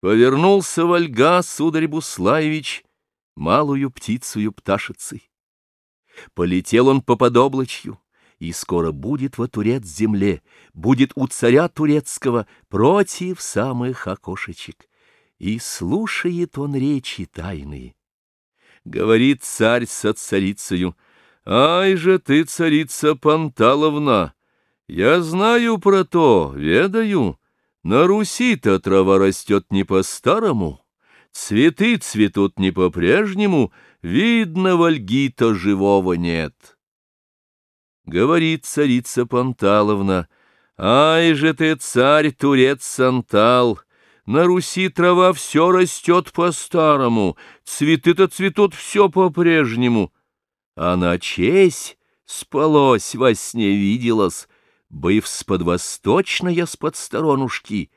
Повернулся Вольга, сударь Буслаевич, малую птицею пташицей. Полетел он по подоблачью, и скоро будет во турец земле, будет у царя турецкого против самых окошечек. И слушает он речи тайные. Говорит царь со царицею, «Ай же ты, царица Панталовна, я знаю про то, ведаю». На Руси-то трава растет не по-старому, Цветы цветут не по-прежнему, Видно, вольги-то живого нет. Говорит царица Панталовна, Ай же ты, царь, турец Сантал, На Руси трава все растет по-старому, Цветы-то цветут все по-прежнему. А на честь спалось, во сне виделось, Быв с-под восточная, с-под сторонушки,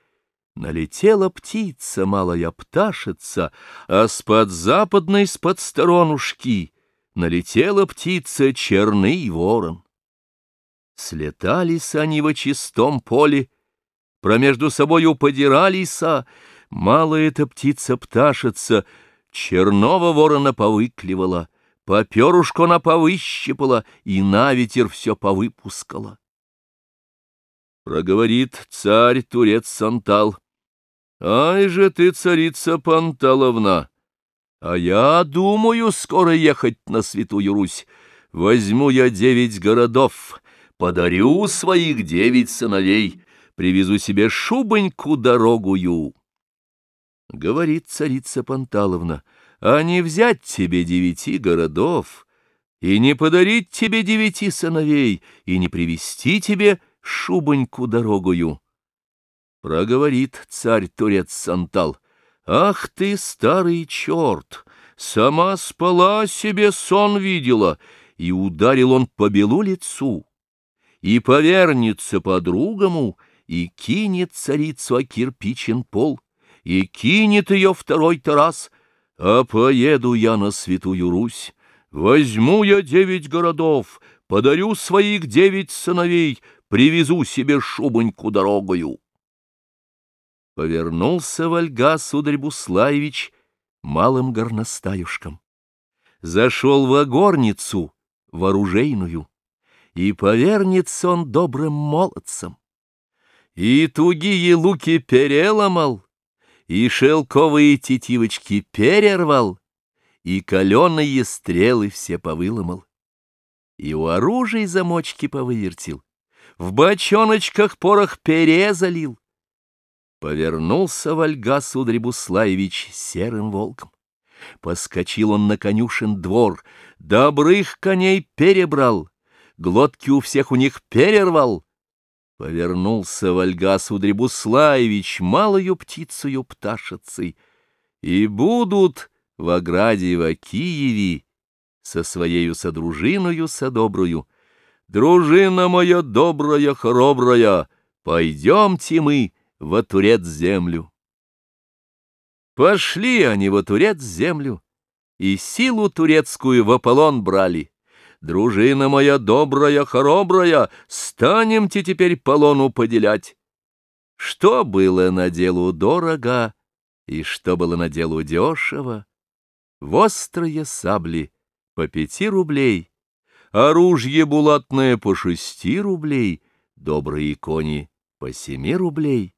Налетела птица, малая пташица, А с-под западной, с-под сторонушки Налетела птица, черный ворон. Слетались они во чистом поле, Промежду собою подирались, Малая эта птица-пташица Черного ворона повыкливала, По перушку она повыщипала И на ветер все повыпускала. Проговорит царь турец Сантал. Ай же ты, царица Панталовна! А я думаю скоро ехать на Святую Русь. Возьму я девять городов, подарю своих девять сыновей, привезу себе шубоньку дорогую. Говорит царица Панталовна, а не взять тебе девяти городов, и не подарить тебе девяти сыновей, и не привести тебе шубоньку дорогую. Проговорит царь турец Сантал. Ах ты, старый черт! Сама спала, себе сон видела, и ударил он по белу лицу, и повернется по-другому, и кинет царицу о кирпичен пол, и кинет ее второй-то раз, а поеду я на святую Русь, возьму я девять городов, подарю своих девять сыновей, привезу себе шубоньку дорогою. Повернулся Вольга, сударь Буслаевич, малым горностаюшком. Зашел в огорницу, вооружейную, и повернется он добрым молодцем. И тугие луки переломал, и шелковые тетивочки перервал, и каленые стрелы все повыломал, и у оружия замочки повывертил, в бочоночках порох перезалил. Повернулся Вольга сударь Буслаевич серым волком. Поскочил он на конюшен двор, добрых коней перебрал, глотки у всех у них перервал. Повернулся Вольга сударь Буслаевич малою птицею пташицей, и будут в ограде в Киеве со своею содружиною содобрую Дружина моя добрая, храбрая, пойдемте мы во турец землю. Пошли они во турец землю, и силу турецкую в Аполлон брали. Дружина моя добрая, храбрая, станемте теперь полону поделять. Что было на делу дорого, и что было на делу дешево? В острые сабли по пяти рублей, оружие булатное по шести рублей, добрые кони по семи рублей.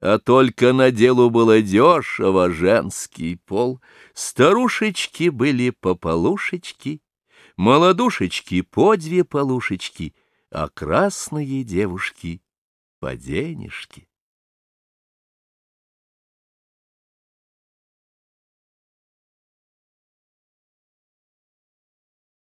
А только на делу было дешево женский пол, старушечки были по полушечки, молодушечки по две полушечки, а красные девушки по денежки.